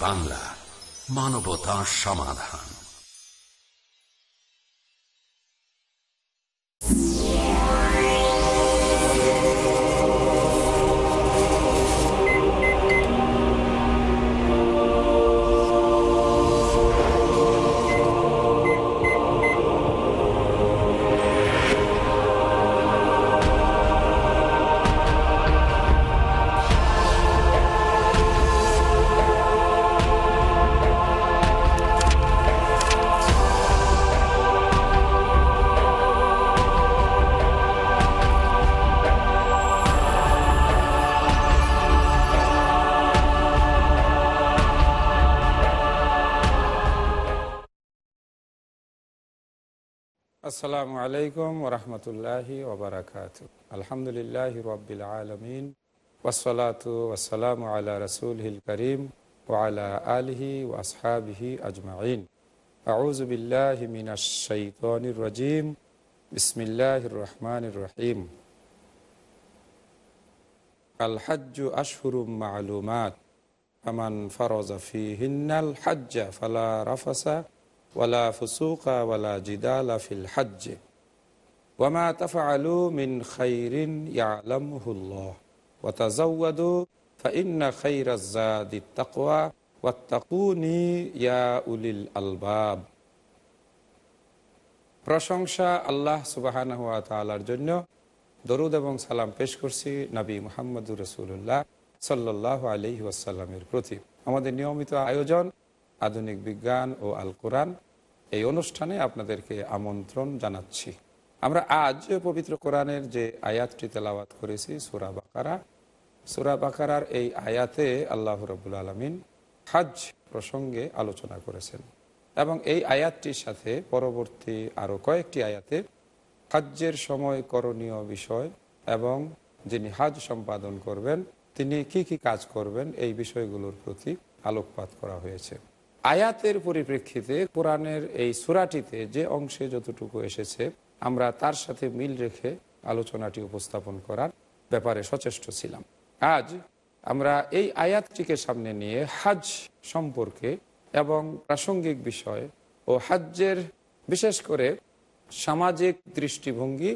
বাংলা মানবতা সমাধান। আলাইকুম ওরহমতুল্লাহি ওবরাকাত আলহামদুলিল্লাহ রবিল আলমিন ওসলাতু ওসালাম আলা রসুল হিল করিম ওয়ালা আলহি ওয়াসহাবিহি আজমাইন আউজবিল্লাহ মিনাশাইতানির রাজিম বিসমিল্লাহ রহমান রহিম আল হজ্জু আশহুরুম মালুমাত আমান ফরজ ফিহিন্নাল হজ্জা ফালা রাফাসা ওয়ালা ফুসুকা ওয়ালা জিদালা ফিল ওয়ামা মিন তাকওয়া ওয়াত্তাকুনি ইয়া উলিল আলবাব প্রশংসা আল্লাহ তাআলার জন্য। দরুদ এবং সালাম পেশ করছি নবী মুহাম্মদুর রসুল্লাহ সাল্লাহ আলহি ওয়াসাল্লামের প্রতি। আমাদের নিয়মিত আয়োজন আধুনিক বিজ্ঞান ও আল কোরআন এই অনুষ্ঠানে আপনাদেরকে আমন্ত্রণ জানাচ্ছি। আমরা আজ পবিত্র কোরআনের যে আয়াতটি তেলাওয়াত করেছি, সুরা বাকারা। সুরা বাকারার এই আয়াতে আল্লাহ রবুল আলমিন হাজ প্রসঙ্গে আলোচনা করেছেন এবং এই আয়াতটির সাথে পরবর্তী আরও কয়েকটি আয়াতে হাজ্যের সময় করণীয় বিষয় এবং যিনি হাজ সম্পাদন করবেন, তিনি কি কি কাজ করবেন এই বিষয়গুলোর প্রতি আলোকপাত করা হয়েছে। আয়াতের পরিপ্রেক্ষিতে কোরআনের এই সুরাটিতে যে অংশে যতটুকু এসেছে আমরা তার সাথে মিল রেখে আলোচনাটি উপস্থাপন করার ব্যাপারে সচেষ্ট ছিলাম। আজ আমরা এই আয়াতটিকে সামনে নিয়ে হাজ সম্পর্কে এবং প্রাসঙ্গিক বিষয় ও হাজ্যের বিশেষ করে সামাজিক দৃষ্টিভঙ্গি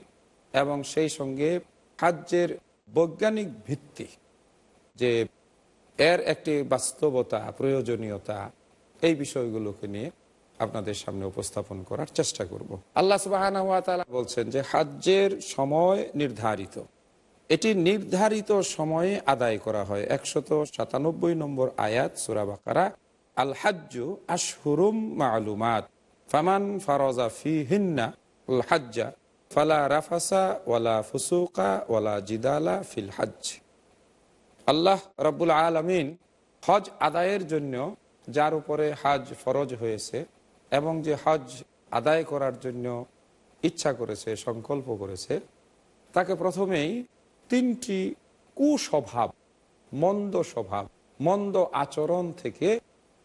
এবং সেই সঙ্গে হাজ্যের বৈজ্ঞানিক ভিত্তি যে এর একটি বাস্তবতা, প্রয়োজনীয়তা, এই বিষয়গুলোকে নিয়ে আপনাদের সামনে উপস্থাপন করার চেষ্টা করব। আল্লাহ সুবাহ বলছেন যে, হাজ্যের সময় নির্ধারিত। এটি নির্ধারিত সময়ে আদায় করা হয়। একশত সাতানব্বই নম্বর আয়াত সুরাবাকারা আল হাজ্জু আশহুরুম মালুমাত, ফামান ফারজা ফি হিন্না আল হাজ্জা, ফালা রাফাসা ওয়ালা ফুসুকা ওয়ালা জিদালা ফিল হাজ্জ। আল্লাহ রব্বুল আলমিন হজ আদায়ের জন্য, যার উপরে হাজ ফরজ হয়েছে এবং যে হজ আদায় করার জন্য ইচ্ছা করেছে, সংকল্প করেছে, তাকে প্রথমেই তিনটি কুস্বভাব, মন্দ স্বভাব, মন্দ আচরণ থেকে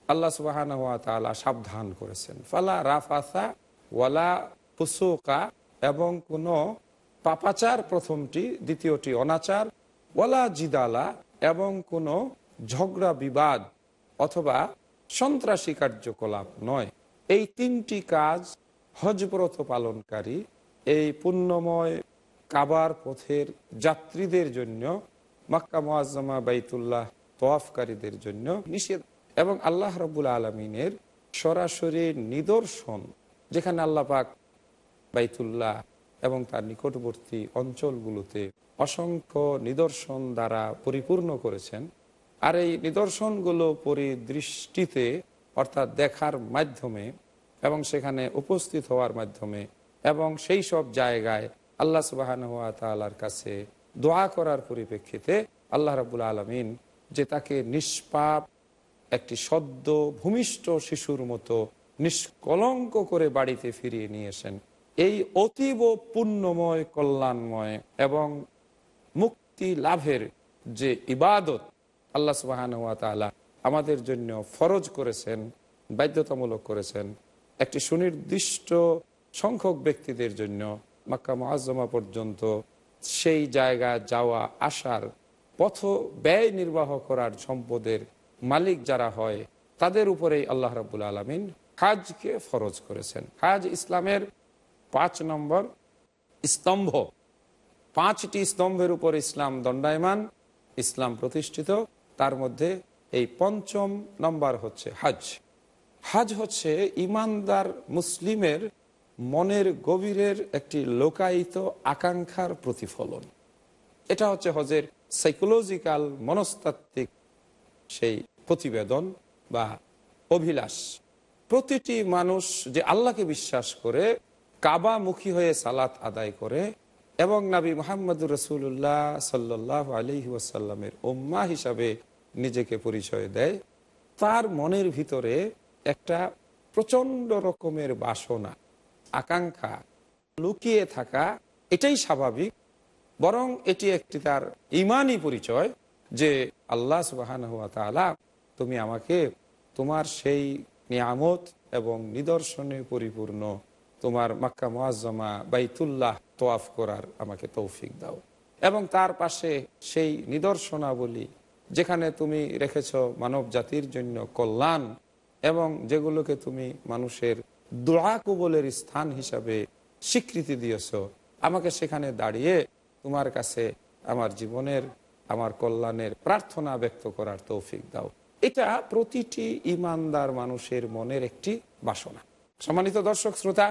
আল্লাহ সুবাহান তালা সাবধান করেছেন। ফালা রাফাসা ওয়ালা ফুসুকা এবং কোনো পাপাচার প্রথমটি, দ্বিতীয়টি অনাচার, ওয়ালা জিদালা এবং কোনো ঝগড়া বিবাদ অথবা সন্ত্রাসী কার্যকলাপ নয়। এই তিনটি কাজ হজব্রত পালনকারী, এই পুণ্যময় কাবার পথের যাত্রীদের জন্য, মাক্কা মোয়াজ্জমা বাইতুল্লাহ তোয়াফকারীদের জন্য নিষেধ এবং আল্লাহ রবুল আলমিনের সরাসরি নিদর্শন, যেখানে আল্লাহ পাক বাইতুল্লাহ এবং তার নিকটবর্তী অঞ্চলগুলোতে অসংখ্য নিদর্শন দ্বারা পরিপূর্ণ করেছেন। আর এই নিদর্শনগুলো পরিদৃষ্টিতে অর্থাৎ দেখার মাধ্যমে এবং সেখানে উপস্থিত হওয়ার মাধ্যমে এবং সেই সব জায়গায় আল্লাহ সুবাহান হাত তালার কাছে দোয়া করার পরিপ্রেক্ষিতে আল্লাহ রাবুল আলমিন যে তাকে নিষ্পাপ, একটি সদ্য, ভূমিষ্ঠ শিশুর মতো নিষ্কলঙ্ক করে বাড়িতে ফিরিয়ে নিয়েছেন এই অতীব পুণ্যময়, কল্যাণময় এবং মুক্তি লাভের যে ইবাদত আল্লাহ সুবাহান আমাদের জন্য ফরজ করেছেন, বাধ্যতামূলক করেছেন একটি সুনির্দিষ্ট সংখ্যক ব্যক্তিদের জন্য মাক্কা মহাজমা পর্যন্ত সেই জায়গা যাওয়া, আসার পথ ব্যয় নির্বাহ করার সম্পদের মালিক যারা হয়, তাদের উপরেই আল্লাহ রাবুল আলমিন হাজকে ফরজ করেছেন। হাজ ইসলামের পাঁচ নম্বর স্তম্ভ। পাঁচটি স্তম্ভের উপর ইসলাম দণ্ডায়মান, ইসলাম প্রতিষ্ঠিত, তার মধ্যে এই পঞ্চম নম্বর হচ্ছে হাজ। হাজ হচ্ছে ইমানদার মুসলিমের মনের গভীরের একটি লোকায়িত আকাঙ্ক্ষার প্রতিফলন। এটা হচ্ছে হজের সাইকোলজিক্যাল মনস্তাত্ত্বিক সেই প্রতিবেদন বা অভিলাষ। প্রতিটি মানুষ যে আল্লাহকে বিশ্বাস করে, কাবামুখী হয়ে সালাত আদায় করে এবং নাবী মোহাম্মদুর রসুল্লাহ সাল্লাহ আলি ওয়াসাল্লামের ওম্মা হিসাবে নিজেকে পরিচয় দেয়, তার মনের ভিতরে একটা প্রচণ্ড রকমের বাসনা, আকাঙ্ক্ষা লুকিয়ে থাকা, এটাই স্বাভাবিক। বরং এটি একটি তার ইমানই পরিচয় যে আল্লাহ সুবাহান হুয়া তালা তুমি আমাকে তোমার সেই নিয়ামত এবং নিদর্শনে পরিপূর্ণ তোমার মাক্কা মোয়াজ্জমা বাইতুল্লাহ তোয়াফ করার আমাকে তৌফিক দাও। এবং তার পাশে সেই নিদর্শনাবলী যেখানে তুমি রেখেছ মানব জাতির জন্য কল্যাণ এবং যেগুলোকে তুমি মানুষের দোয়া কবলের স্থান হিসাবে স্বীকৃতি দিয়েছ, আমাকে সেখানে দাঁড়িয়ে তোমার কাছে আমার জীবনের, আমার কল্যাণের প্রার্থনা ব্যক্ত করার তৌফিক দাও। এটা প্রতিটি ইমানদার মানুষের মনের একটি বাসনা। সম্মানিত দর্শক, শ্রোতা,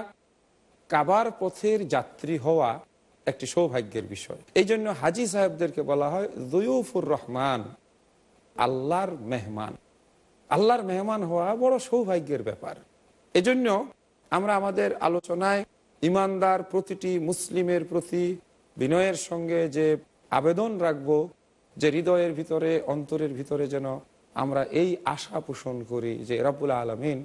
কাবার পথের যাত্রী হওয়া একটি সৌভাগ্যের বিষয়। এই জন্য হাজি সাহেবদেরকে বলা হয় দয়ুফুর রহমান। আল্লাহর মেহমান। আল্লাহর মেহমান হওয়া বড় সৌভাগ্যের ব্যাপার। এজন্য আমরা আমাদের আলোচনায় ইমানদার প্রতিটি মুসলিমের প্রতি বিনয়ের সঙ্গে যে আবেদন রাখব, যে হৃদয়ের ভিতরে, অন্তরের ভিতরে যেন আমরা এই আশা পোষণ করি যে রাবুল আলমিন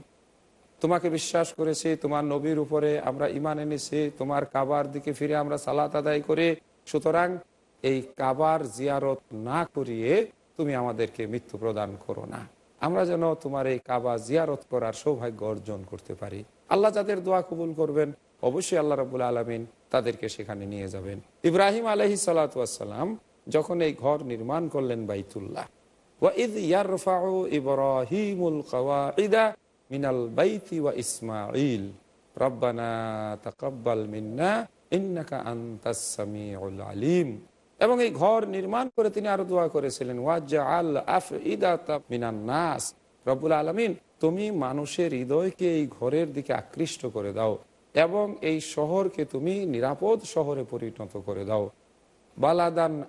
তোমাকে বিশ্বাস করেছি, তোমার নবীর উপরে আমরা ইমান এনেছি, তোমার কাবার দিকে ফিরে আমরা সালাত আদায় করে। সুতরাং এই কাবার জিয়ারত না করিয়ে তুমি আমাদেরকে মৃত্যু প্রদান করো না। আমরা যেন তোমার এই কাবা জিয়ারত করার সৌভাগ্য অর্জন করতে পারি। আল্লাহ যাদের দোয়া কবুল করবেন, অবশ্যই আল্লাহ রবুল আলমিন তাদেরকে সেখানে নিয়ে যাবেন। ইব্রাহিম আলহি সালাতাম যখন এই ঘর নির্মাণ করলেন বাইতুল্লাহ বাইতি ওয়া ইসমাইল আলিম। এবং এই ঘর নির্মাণ করে তিনি আরও দোয়া করেছিলেন মিনান নাস। রব্বুল আলমিন, তুমি মানুষের হৃদয়কে এই ঘরের দিকে আকৃষ্ট করে দাও এবং এই শহরকে তুমি নিরাপদ শহরে পরিণত করে দাও। বালাদান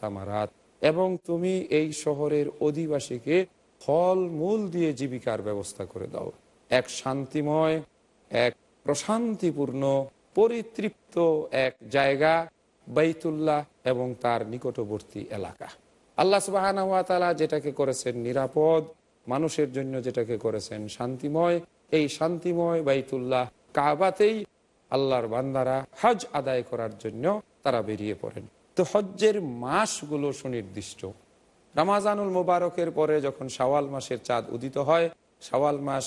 সামারাত। এবং তুমি এই শহরের অধিবাসীকে ফল মূল দিয়ে জীবিকার ব্যবস্থা করে দাও। এক শান্তিময়, এক প্রশান্তিপূর্ণ পরিতৃপ্ত এক জায়গা বাইতুল্লাহ এবং তার নিকটবর্তী এলাকা। আল্লাহ সুবাহ যেটাকে করেছেন নিরাপদ, মানুষের জন্য যেটাকে করেছেন শান্তিময়, এই শান্তিময় বাইতুল্লাহ কাবাতেই আল্লাহর বান্দারা হজ আদায় করার জন্য তারা বেরিয়ে পড়েন। তো হজ্জের মাসগুলো সুনির্দিষ্ট। রামাজানুল মোবারকের পরে যখন শাওয়াল মাসের চাঁদ উদিত হয়, শাওয়াল মাস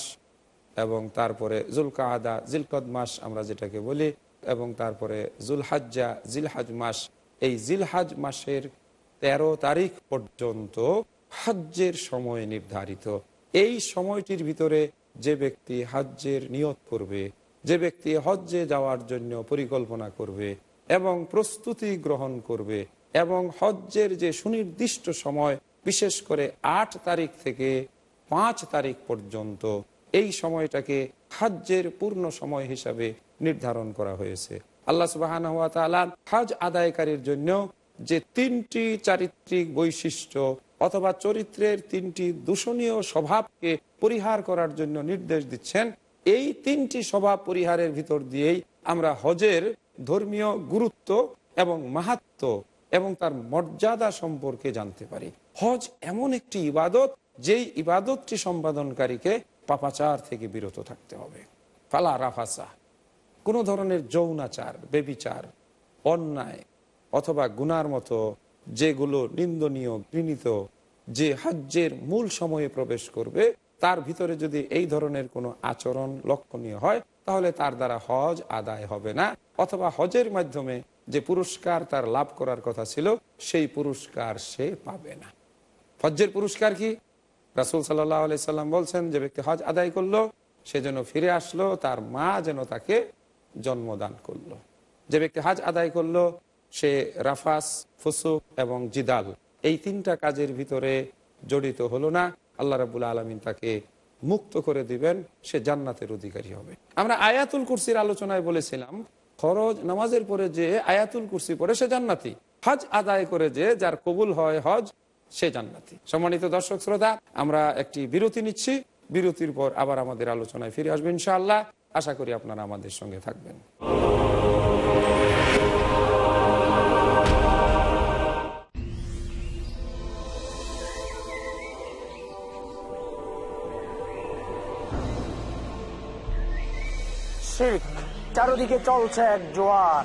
এবং তারপরে জুলকা আদা জিলকদ মাস আমরা যেটাকে বলি, এবং তারপরে জুলহাজ্জা, জিলহাজ মাস। এই জিলহাজ মাসের ১৩ তারিখ পর্যন্ত হজ্জের সময় নির্ধারিত। এই সময়টির ভিতরে যে ব্যক্তি হজ্জের নিয়ত করবে, যে ব্যক্তি হজ্জে যাওয়ার জন্য পরিকল্পনা করবে এবং প্রস্তুতি গ্রহণ করবে এবং হজ্জের যে সুনির্দিষ্ট সময়, বিশেষ করে আট তারিখ থেকে পাঁচ তারিখ পর্যন্ত এই সময়টাকে হজ্জের পূর্ণ সময় হিসাবে নির্ধারণ করা হয়েছে। আল্লাহ সুবাহ হজ আদায়কারীর জন্য যে তিনটি চারিত্রিক বৈশিষ্ট্য অথবা চরিত্রের তিনটি দূষণীয় স্বভাবকে পরিহার করার জন্য নির্দেশ দিচ্ছেন, এই তিনটি স্বভাব পরিহারের ভিতর দিয়েই আমরা হজের ধর্মীয় গুরুত্ব এবং মাহাত্ম এবং তার মর্যাদা সম্পর্কে জানতে পারি। হজ এমন একটি ইবাদত, যেই ইবাদতটি সম্পাদনকারীকে পাপাচার থেকে বিরত থাকতে হবে। ফালা রাফাসা, কোনো ধরনের যৌনাচার, বেবিচার, অন্যায় অথবা গুনার মতো যেগুলো নিন্দনীয়, ঘৃণিত, যে হজ্জের মূল সময়ে প্রবেশ করবে, তার ভিতরে যদি এই ধরনের কোনো আচরণ লক্ষণীয় হয়, তাহলে তার দ্বারা হজ আদায় হবে না। অথবা হজের মাধ্যমে যে পুরস্কার তার লাভ করার কথা ছিল, সেই পুরস্কার সে পাবে না। হজ্জের পুরস্কার কি? রাসুল সাল্লাহ আলি সাল্লাম বলছেন, যে ব্যক্তি হজ আদায় করল, সে যেন ফিরে আসলো, তার মা যেন তাকে জন্মদান করল। যে ব্যক্তি হাজ আদায় করল, সে রাফাস, ফুসুক এবং জিদাল, এই তিনটা কাজের ভিতরে জড়িত হলো না। আল্লাহ রাবুল আলমিন তাকে মুক্ত করে দিবেন, সে জান্নাতের অধিকারী হবে। আমরা আয়াতুল কুরসির আলোচনায় বলেছিলাম, খরচ নামাজের পরে যে আয়াতুল কুরসি পরে সে জান্নাতি। হজ আদায় করে যে, যার কবুল হয় হজ সে জান্নাতি। সম্মানিত দর্শক শ্রোতা, আমরা একটি বিরতি নিচ্ছি। বিরতির পর আবার আমাদের আলোচনায় ফিরে আসবেন ইনশাআল্লাহ। আশা করি আপনারা আমাদের সঙ্গে থাকবেন। চারদিকে চলছে এক জোয়ার।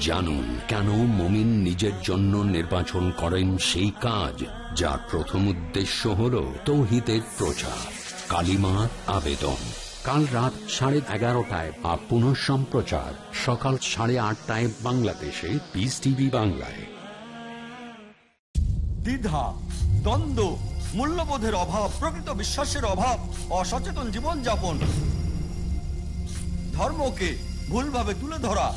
জানুন কেন মমিন নিজের জন্য নির্বাচন করেন সেই কাজ, যার প্রথম উদ্দেশ্য হল তৌহিদের প্রচার। কালিমার আবেদন। কাল রাত সাড়ে এগারোটায় বা পুনঃ সম্প্রচার। সকাল সাড়ে আটটায় বাংলাদেশে। পিস টিভি বাংলায়। দ্বিধা, দ্বন্দ্ব, মূল্যবোধের অভাব, প্রকৃত বিশ্বাসের অভাব, অসচেতন জীবনযাপন। ধর্মকে ভুলভাবে তুলে ধরা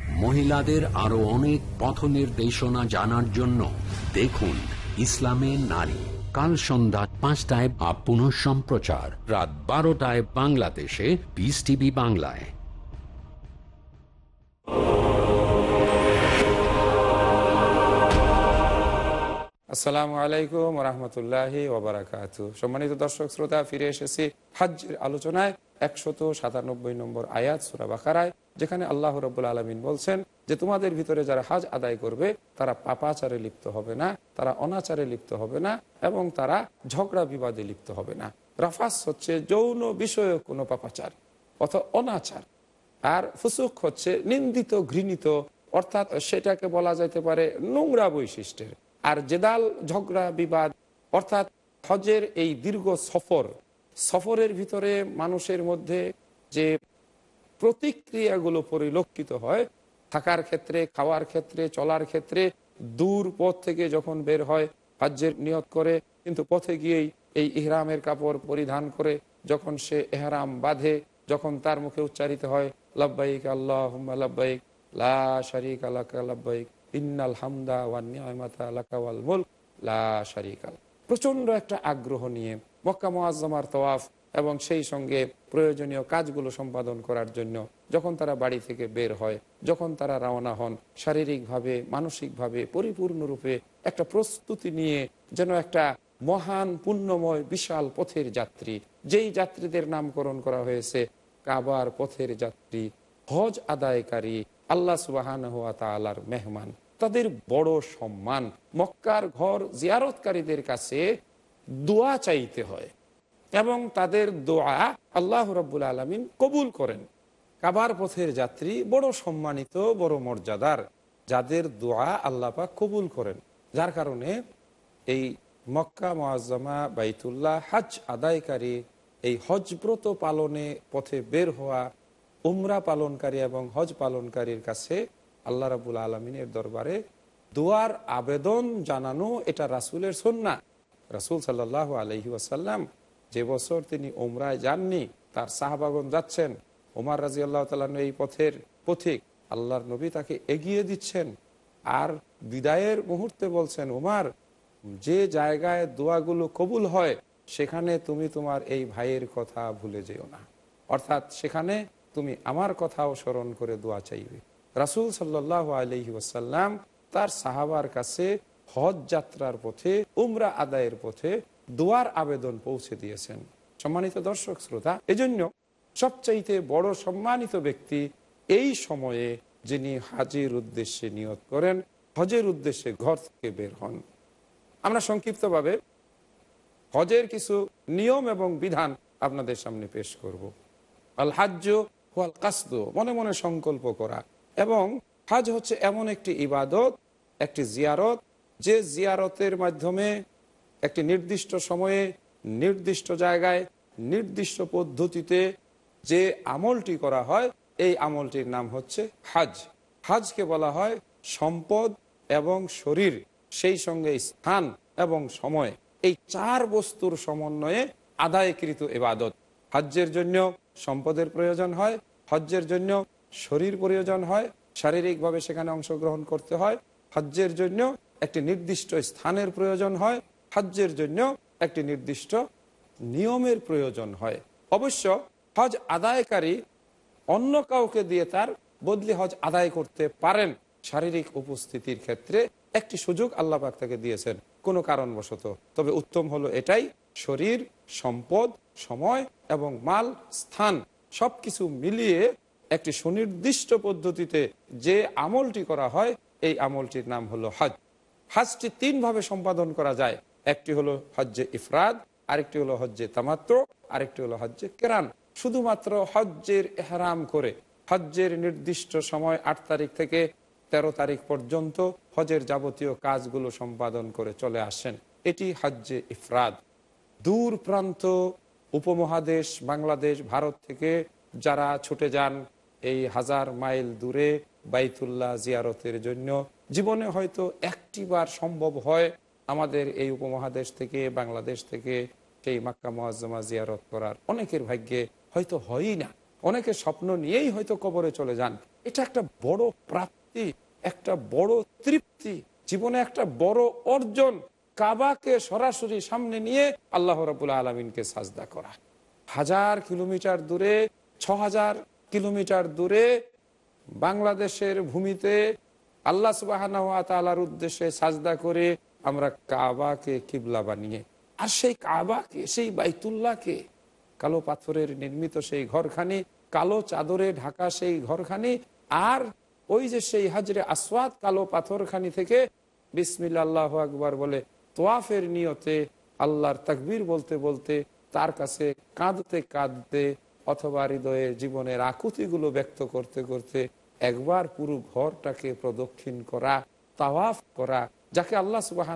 মহিলাদের আরও অনেক পথ নির্দেশনা জানার জন্য দেখুন ইসলামে নারী। কাল সন্ধ্যা পাঁচটায় বা পুনঃ সম্প্রচার। রাত বারোটায় বাংলাদেশে পিস টিভি বাংলায়। আসসালামু আলাইকুম রহমতুল্লাহি ওবরাকাত। সম্মানিত দর্শক, শ্রোতা, ফিরে এসেছি হাজ্যের আলোচনায়। একশত সাতানব্বই নম্বর আয়াত, সুরা বাকারায়। যেখানে আল্লাহ রব্বুল আলমিন বলছেন যে তোমাদের ভিতরে যারা হাজ আদায় করবে, তারা পাপাচারে লিপ্ত হবে না, তারা অনাচারে লিপ্ত হবে না এবং তারা ঝগড়া বিবাদে লিপ্ত হবে না। রাফাস হচ্ছে যৌন বিষয়ে কোনো পাপাচার অথবা অনাচার। আর ফুসুক হচ্ছে নিন্দিত, ঘৃণিত, অর্থাৎ সেটাকে বলা যাইতে পারে নোংরা বৈশিষ্ট্যের। আর জেদাল, ঝগড়া, বিবাদ, অর্থাৎ হজের এই দীর্ঘ সফর, সফরের ভিতরে মানুষের মধ্যে যে প্রতিক্রিয়াগুলো পরিলক্ষিত হয় থাকার ক্ষেত্রে, খাওয়ার ক্ষেত্রে, চলার ক্ষেত্রে, দূর পথ থেকে যখন বের হয়, হজ্জের নিয়ত করে, কিন্তু পথে গিয়েই এই ইহরামের কাপড় পরিধান করে যখন সে এহরাম বাঁধে, যখন তার মুখে উচ্চারিত হয়, লাব্বাইক আল্লাহ লাব্বাইক, লা শারিক আলাকা লাব্বাইক, ইন্নাল হামদা ওয়ান নিয়ামাতা লাকা লা শারিক আল প্রচণ্ড একটা আগ্রহ নিয়ে মক্কা মোয়াজ্জমার তওয়াফ এবং সেই সঙ্গে প্রয়োজনীয় কাজগুলো সম্পাদন করার জন্য যখন তারা বাড়ি থেকে বের হয়, যখন তারা রওনা হন, শারীরিকভাবে, মানসিকভাবে পরিপূর্ণরূপে একটা প্রস্তুতি নিয়ে যেন একটা মহান পুণ্যময় বিশাল পথের যাত্রী। যেই যাত্রীদের নামকরণ করা হয়েছে, কাবার পথের যাত্রী, হজ আদায়কারী, আল্লাহ সুবাহান হাত আলার মেহমান। তাদের বড় সম্মান, মক্কার ঘর জিয়ারতকারীদের কাছে দোয়া চাইতে হয়। এবং তাদের দোয়া আল্লাহ রব্বুল আলমিন কবুল করেন। কাবার পথের যাত্রী বড় সম্মানিত, বড় মর্যাদার, যাদের দোয়া আল্লাপাক কবুল করেন। যার কারণে এই মক্কা মোয়াজ্জমা বাইতুল্লাহ হাজ আদায়কারী এই হজব্রত পালনে পথে বের হওয়া, উমরা পালনকারী এবং হজ পালনকারীর কাছে আল্লাহ রাবুল আলমিনের দরবারে দোয়ার আবেদন জানানো এটা রাসুলের সন্না রাসুল সাল্লাহ আলহি ওয়াসাল্লাম যে বছর তিনি ওমরায় যাননি, তার সাহাবাগন যাচ্ছেন। ওমার রাজি আল্লাহ তালন এই পথের পথিক। আল্লাহর নবী তাকে এগিয়ে দিচ্ছেন। আর বিদায়ের মুহূর্তে বলছেন ওমার যে জায়গায় দোয়াগুলো কবুল হয়, সেখানে তুমি তোমার এই ভাইয়ের কথা ভুলে যেও না। অর্থাৎ সেখানে তুমি আমার কথাও স্মরণ করে দোয়া চাইবে। রাসুল সাল্লাহ আলহি ওয়াসাল্লাম তার সাহাবার কাছে হজ যাত্রার পথে, উমরা আদায়ের পথে দোয়ার আবেদন পৌঁছে দিয়েছেন সম্মানিত দর্শক শ্রোতা। এজন্য সবচাইতে বড় সম্মানিত ব্যক্তি এই সময়ে যিনি হাজির উদ্দেশ্যে নিয়ত করেন, হজের উদ্দেশ্যে ঘর থেকে বের হন। আমরা সংক্ষিপ্তভাবে হজের কিছু নিয়ম এবং বিধান আপনাদের সামনে পেশ করব। আল হাজ্য ওয়াল কাসদ, মনে মনে সংকল্প করা। এবং হাজ হচ্ছে এমন একটি ইবাদত, একটি জিয়ারত, যে জিয়ারতের মাধ্যমে একটি নির্দিষ্ট সময়ে, নির্দিষ্ট জায়গায়, নির্দিষ্ট পদ্ধতিতে যে আমলটি করা হয়, এই আমলটির নাম হচ্ছে হাজ। হাজকে বলা হয় সম্পদ এবং শরীর, সেই সঙ্গে স্থান এবং সময়। এই চার বস্তুর সমন্বয়ে আদায়কৃত এবাদত হজ্জের জন্য সম্পদের প্রয়োজন হয়, হজ্জের জন্য শরীর প্রয়োজন হয়, শারীরিকভাবে সেখানে অংশগ্রহণ করতে হয়, হজ্জের জন্য একটি নির্দিষ্ট স্থানের প্রয়োজন হয় হজ্জের জন্য একটি নির্দিষ্ট নিয়মের প্রয়োজন হয়। অবশ্য হজ আদায়কারী অন্য কাউকে দিয়ে তার বদলি হজ আদায় করতে পারেন শারীরিক উপস্থিতির ক্ষেত্রে একটি সুযোগ আল্লাহ পাক তাকে দিয়েছেন, কোনো কারণবশত। তবে উত্তম হলো এটাই, শরীর, সম্পদ, সময় এবং মাল, স্থান সবকিছু মিলিয়ে একটি সুনির্দিষ্ট পদ্ধতিতে যে আমলটি করা হয়, এই আমলটির নাম হলো হজ। হজটি তিনভাবে সম্পাদন করা যায়। একটি হলো হজ্জে ইফরাদ, আরেকটি হলো হজ্জে তামাত্র আরেকটি হলো হজ্জে কেরান। শুধুমাত্র হজ্জের এহরাম করে, হজ্জের নির্দিষ্ট সময় আট তারিখ থেকে ১৩ তারিখ পর্যন্ত হজের যাবতীয় কাজগুলো সম্পাদন করে চলে আসেন। এটি হজ্জে ইফরাদ। দূর প্রান্ত উপমহাদেশ, বাংলাদেশ, ভারত থেকে যারা ছুটে যান এই হাজার মাইল দূরে বাইতুল্লাহ জিয়ারতের জন্য, জীবনে হয়তো একটিবার সম্ভব হয় আমাদের এই উপমহাদেশ থেকে, বাংলাদেশ থেকে সেই মাক্কা মোয়াজ্জমা জিয়ারত করার অনেকের ভাগ্যে হয়তো হয়ই না। অনেকে স্বপ্ন নিয়েই হয়তো কবরে চলে যান। এটা একটা বড় প্রাপ্তি, একটা বড় তৃপ্তি। জীবনে একটা বড় অর্জন কাবাকে সরাসরি সামনে নিয়ে আল্লাহ রবুল্লা আলমিনকে সাজদা করা। হাজার কিলোমিটার দূরে ছ হাজার কিলোমিটার দূরে বাংলাদেশের ভূমিতে আল্লাহ সুবাহ উদ্দেশ্যে সাজদা করে আমরা কাবাকে কিবলা বানিয়ে, আর সেই কাবাকে সেই বাইতুল্লাহকে কালো পাথরের নির্মিত সেই ঘরখানি, কালো চাদরে ঢাকা সেই ঘরখানি, আর ওই যে সেই হাজরে আসওয়াদ কালো পাথরখানি থেকে বিসমিল্লা আল্লাহ আকবর বলে, তোয়াফের নিয়তে আল্লাহর তাকবীর বলতে বলতে তার কাছে কাঁদতে কাঁদতে অথবা হৃদয়ে জীবনের আকুতিগুলো ব্যক্ত করতে করতে একবার পুরো ঘরটাকে প্রদক্ষিণ করা, তাওয়াফ করা যাকে আল্লাহ সুবাহ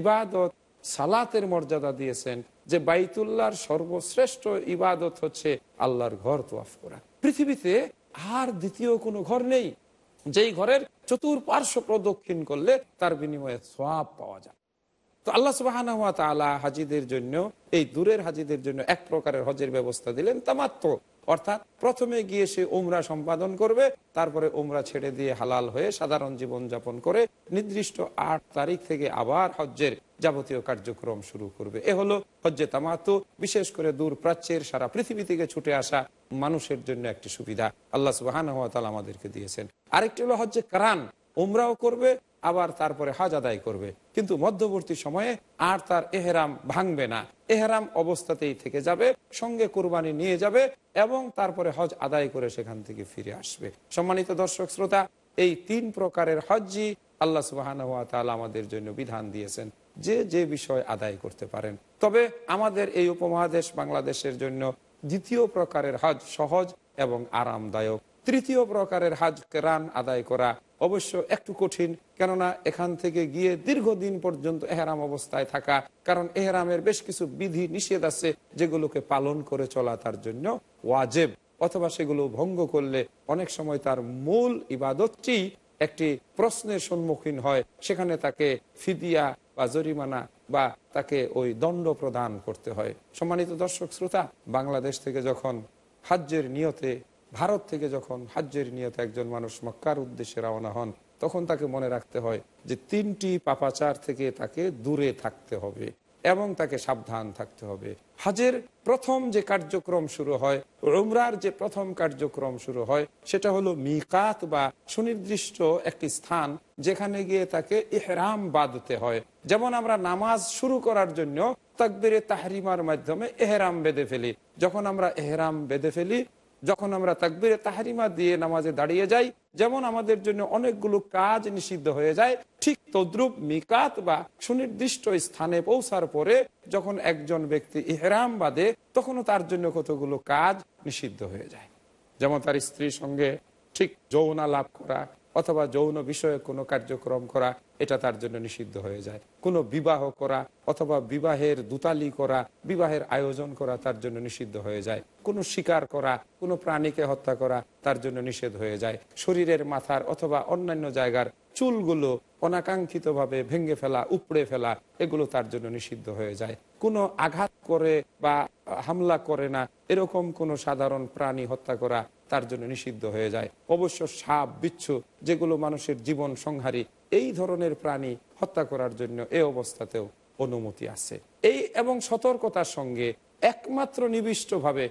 ইবাদত, সালাতের মর্যাদা দিয়েছেন যে বাইতুল্লাহর সর্বশ্রেষ্ঠ ইবাদত হচ্ছে আল্লাহর ঘর তোয়াফ করা। পৃথিবীতে আর দ্বিতীয় কোনো ঘর নেই। যেই ঘরের চতুর্পার্শ্ব প্রদক্ষিণ করলে তার বিনিময়ে সোয়াব পাওয়া যায়। তো আল্লাহ সুবাহ হাজিদের জন্য, এই দূরের হাজিদের জন্য এক প্রকারের হজের ব্যবস্থা দিলেন, তামাত্ম অর্থাৎ প্রথমে গিয়ে সে উমরা সম্পাদন করবে, তারপরে উমরা ছেড়ে দিয়ে হালাল হয়ে সাধারণ জীবন যাপন করে নির্দিষ্ট আট তারিখ থেকে আবার হজ্জের যাবতীয় কার্যক্রম শুরু করবে। এ হলো হজ্জে তামাতু বিশেষ করে দূর প্রাচ্যের সারা পৃথিবী থেকে ছুটে আসা মানুষের জন্য একটি সুবিধা। আল্লাহ সুবাহান আমাদেরকে দিয়েছেন। আরেকটি হলো হজ্জে কারান, উমরাও করবে, আবার তারপরে হাজ আদায় করবে। কিন্তু মধ্যবর্তী সময়ে আর তার এহেরাম ভাঙবে না। এহেরাম অবস্থাতেই থেকে যাবে, সঙ্গে কোরবানি নিয়ে যাবে এবং তারপরে হজ আদায় করে সেখান থেকে ফিরে আসবে। সম্মানিত দর্শক শ্রোতা, এই তিন প্রকারের হজ্জি আল্লাহ সুবাহান আমাদের জন্য বিধান দিয়েছেন, যে যে বিষয় আদায় করতে পারেন। তবে আমাদের এই উপমহাদেশ বাংলাদেশের জন্য দ্বিতীয় প্রকারের হজ সহজ এবং আরামদায়ক। তৃতীয় প্রকারের হাজ কেরান আদায় করা অবশ্য একটু কঠিন, কেননা এখান থেকে গিয়ে দীর্ঘদিন পর্যন্ত এহরাম অবস্থায় থাকা, কারণ এহরামের বেশ কিছু বিধি নিষেধ আছে যেগুলোকে পালন করে চলা তার জন্য ওয়াজেব, অথবা সেগুলো ভঙ্গ করলে অনেক সময় তার মূল ইবাদতটি একটি প্রশ্নের সম্মুখীন হয়, সেখানে তাকে ফিদিয়া বা জরিমানা বা তাকে ওই দণ্ড প্রদান করতে হয়। সম্মানিত দর্শক শ্রোতা বাংলাদেশ থেকে যখন হাজ্যের নিয়তে ভারত থেকে যখন হাজ্যের নিয়তে একজন মানুষ মক্কার উদ্দেশ্যে রওনা হন, তখন তাকে মনে রাখতে হয় যে তিনটি পাপাচার থেকে তাকে দূরে থাকতে হবে এবং তাকে সাবধান থাকতে হবে। হাজের প্রথম যে কার্যক্রম শুরু হয়, উমরার যে প্রথম কার্যক্রম শুরু হয়, সেটা হলো মিকাত বা সুনির্দিষ্ট একটি স্থান যেখানে গিয়ে তাকে এহরাম বাঁধতে হয়। যেমন আমরা নামাজ শুরু করার জন্য তাকবিরে তাহরিমার মাধ্যমে এহরাম বেঁধে ফেলি। যখন আমরা এহরাম বেঁধে ফেলি যখন আমরা তাকবিরে তাহারিমা দিয়ে নামাজে দাঁড়িয়ে যাই, যেমন আমাদের জন্য অনেকগুলো কাজ নিষিদ্ধ হয়ে যায়, ঠিক তদ্রুপ মিকাত বা সুনির্দিষ্ট স্থানে পৌঁছার পরে যখন একজন ব্যক্তি ইহরাম বাদে, তখনও তার জন্য কতগুলো কাজ নিষিদ্ধ হয়ে যায়। যেমন তার স্ত্রীর সঙ্গে ঠিক যৌনা লাভ করা অথবা যৌন বিষয়ে কোনো কার্যক্রম করা, এটা তার জন্য নিষিদ্ধ হয়ে যায়। কোনো বিবাহ করা অথবা বিবাহের দুতালি করা, বিবাহের আয়োজন করা তার জন্য নিষিদ্ধ হয়ে যায়। কোনো শিকার করা, কোনো প্রাণীকে হত্যা করা তার জন্য নিষেধ হয়ে যায়। শরীরের মাথার অথবা অন্যান্য জায়গার চুলগুলো অনাকাঙ্ক্ষিতভাবে ভেঙে ফেলা, উপড়ে ফেলা, এগুলো তার জন্য নিষিদ্ধ হয়ে যায়। কোনো আঘাত করে বা হামলা করে না, এরকম কোনো সাধারণ প্রাণী হত্যা করা তার জন্য নিষিদ্ধ হয়ে যায়। অবশ্য সাপ, বিচ্ছু, যেগুলো মানুষের জীবন সংহারী, এই ধরনের প্রাণী হত্যা করার জন্য এই অবস্থাতেও অনুমতি আছে। এই এবং সতর্কতার সঙ্গে একমাত্র নিবিষ্টভাবে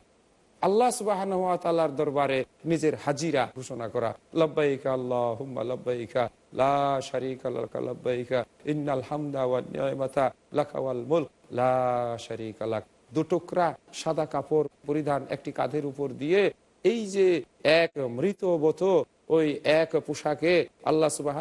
আল্লাহ সুবাহর দরবারে নিজের হাজিরা ঘোষণা করা। লব্বাইকা আল্লাহ লব্বাইকা, লা শারিকা লব্বাইকা, ইন্নাল হামদা ওয়া নিয়ামাতা, লাকা ওয়াল মুলক, লা শারিকা লাক। দুটুকরা সাদা কাপড় পরিধান একটি কাঁধের উপর দিয়ে এই যে এক মৃত বত ওই এক পোশাকে আল্লাহ সুবাহ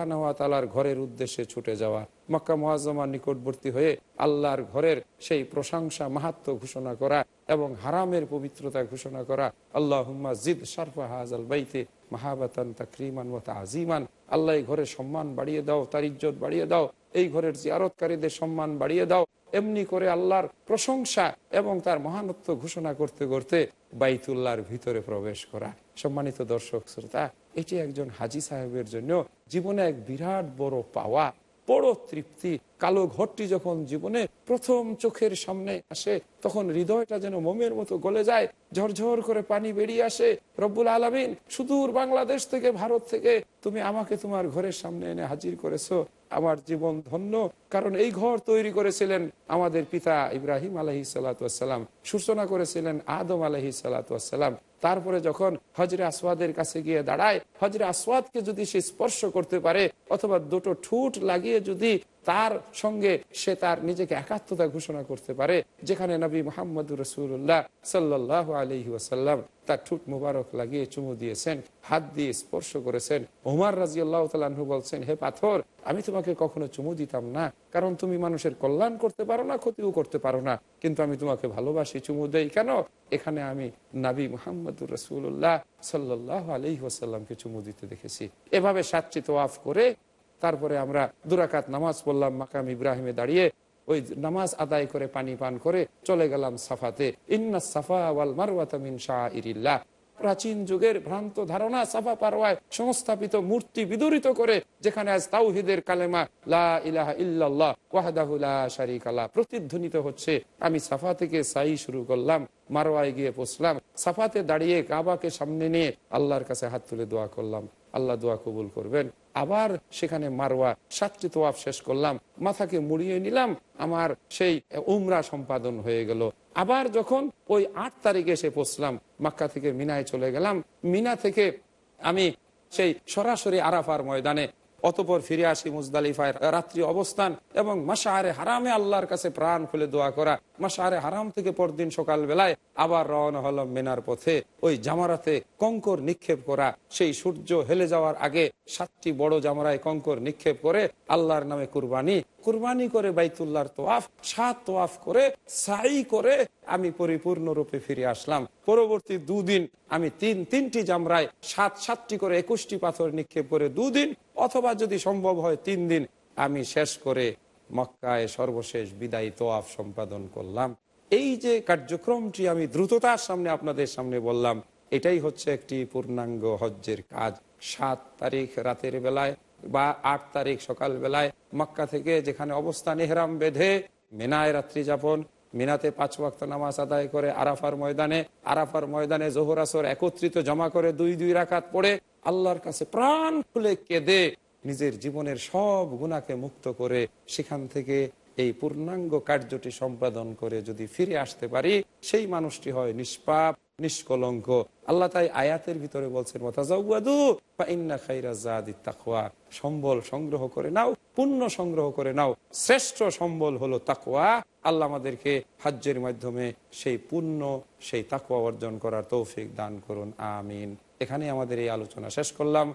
ঘরের উদ্দেশ্যে ছুটে যাওয়া। মক্কা মহাজমার নিকটবর্তী হয়ে আল্লাহর ঘরের সেই প্রশংসা মাহাত্ম ঘোষণা করা এবং হারামের পবিত্রতা ঘোষণা করা। আল্লাহ জিদ শারফা হাজাল বাইতে মাহাবাতান তাকরিমান মতা আজিমান আল্লাহ ঘরের সম্মান বাড়িয়ে দাও, তার ইজ্জত বাড়িয়ে দাও। এই ঘরের জিয়ারতকারীদের সম্মান বাড়িয়ে দাও। এমনি করে আল্লাহর প্রশংসা এবং তার মহানত্ব ঘোষণা করতে করতে বাইতুল্লাহর ভিতরে প্রবেশ করা। সম্মানিত দর্শক, শ্রোতা, এটি একজন হাজি সাহেবের জন্য জীবনে এক বিরাট বড় পাওয়া, বড় তৃপ্তি কালো ঘরটি যখন জীবনে প্রথম চোখের সামনে আসে, তখন হৃদয়টা যেন মোমের মতো গলে যায়, ঝরঝর করে পানি বেরিয়ে আসে। রব্বুল আলমিন, সুদূর বাংলাদেশ থেকে, ভারত থেকে, তুমি আমাকে তোমার ঘরের সামনে এনে হাজির করেছ। আমার জীবন ধন্য, কারণ এই ঘর তৈরি করেছিলেন আমাদের পিতা ইব্রাহিম আলহি সাল্লাতাম সূচনা করেছিলেন আদম আলহি সাল্লাতাম তারপরে যখন হজরে আসওয়াদের কাছে গিয়ে দাঁড়ায় হজরে আসওয়াদকে যদি সে স্পর্শ করতে পারে, অথবা দুটো ঠুট লাগিয়ে যদি তার সঙ্গে সে তার নিজেকে একাত্মতা ঘোষণা করতে পারে, যেখানে নবী মোহাম্মদ রসুল্লাহ সাল্লাহ আলহি ওয়াসাল্লাম তার ঠুট মুবারক লাগিয়ে চুমু দিয়েছেন, হাত দিয়ে স্পর্শ করেছেন। ওমার রাজি আল্লাহ তালু বলছেন, হে পাথর, আমি তোমাকে কখনো চুমু দিতাম না, কারণ তুমি মানুষের কল্যাণ করতে পারো না, ক্ষতিও করতে পারো না। কিন্তু আমি তোমাকে ভালোবাসি, চুমু দেই কেন? এখানে আমি নাবি মোহাম্মদুর রসুল্লাহ সাল্লাহ আলহি চুমু দিতে দেখেছি। এভাবে সাতটি তোয়াফ করে তারপরে আমরা দুরাকাত নামাজ পড়লাম মাকাম ইব্রাহিমে দাঁড়িয়ে। ওই নামাজ আদায় করে পানি পান করে চলে গেলাম সাফাতে। ইন্না সাফা ওয়াল মারওয়াতামিন শাহ ইরিল্লাহ প্রাচীন যুগের ভ্রান্ত ধারণা সাফা পারওয়ায় সংস্থাপিত মূর্তি বিদরিত করে যেখানে আজ তাওহিদের কালেমা লা ইলাহা ইল্লাল্লাহ ওয়াহদাহু লা শারিকা লা প্রতিধ্বনিত হচ্ছে। আমি সাফা থেকে সাই শুরু করলাম, মারওয়ায় গিয়ে পৌঁছলাম সাফাতে দাঁড়িয়ে কাবাকে সামনে নিয়ে আল্লাহর কাছে হাত তুলে দোয়া করলাম। আল্লাহ দোয়া কবুল করবেন। আবার সেখানে মারওয়া, সাতটি তোয়াফ শেষ করলাম, মাথাকে মুড়িয়ে নিলাম, আমার সেই উমরা সম্পাদন হয়ে গেল। আবার যখন ওই আট তারিখে এসে পৌঁছলাম, মাক্কা থেকে মিনায় চলে গেলাম। মিনা থেকে আমি সেই সরাসরি আরাফার ময়দানে, অতপর ফিরে আসি মুজদালিফায় রাত্রি অবস্থান এবং মাসাহারে হারামে আল্লাহর কাছে প্রাণ খুলে দোয়া করা মাসাহারে হারাম থেকে পরদিন সকাল বেলায় আবার রওনা হলাম মেনার পথে। ওই জামারাতে কঙ্কর নিক্ষেপ করা, সেই সূর্য হেলে যাওয়ার আগে সাতটি বড় জামারায় কঙ্কর নিক্ষেপ করে আল্লাহর নামে কুরবানি কুরবানি করে বাইতুল্লাহর তোয়াফ, সাত তোয়াফ করে, সাই করে আমি পরিপূর্ণরূপে ফিরে আসলাম। পরবর্তী দুদিন আমি তিন, তিনটি জামরায় সাত, সাতটি করে একুশটি পাথর নিক্ষেপ করে দুদিন, অথবা যদি সম্ভব হয় তিন দিন, আমি শেষ করে মক্কায় সর্বশেষ বিদায়ী তোয়াফ সম্পাদন করলাম। এই যে কার্যক্রমটি আমি দ্রুততার সামনে আপনাদের সামনে বললাম, এটাই হচ্ছে একটি পূর্ণাঙ্গ হজ্জের কাজ। সাত তারিখ রাতের বেলায় বা আট তারিখ সকাল বেলায় মক্কা থেকে যেখানে অবস্থান এহরাম বেঁধে মেনায় রাত্রি যাপন, মিনাতে পাঁচ ওয়াক্ত নামাজ আদায় করে আরাফার ময়দানে আরাফার ময়দানে জোহর আসর একত্রিত জমা করে দুই দুই রাকাত পড়ে আল্লাহর কাছে প্রাণ খুলে কেঁদে নিজের জীবনের সব গুণাকে মুক্ত করে সেখান থেকে এই পূর্ণাঙ্গ কার্যটি সম্পাদন করে যদি ফিরে আসতে পারি, সেই মানুষটি হয় নিষ্পাপ, নিষ্কলঙ্ক। আল্লাহ তাই আয়াতের ভিতরে বলছেন সম্বল সংগ্রহ করে নাও, পুণ্য সংগ্রহ করে নাও। শ্রেষ্ঠ সম্বল হলো তাকওয়া। আল্লাহ আমাদেরকে হাজ্যের মাধ্যমে সেই পুণ্য, সেই তাকওয়া অর্জন করার তৌফিক দান করুন। আমিন। এখানে আমাদের এই আলোচনা শেষ করলাম।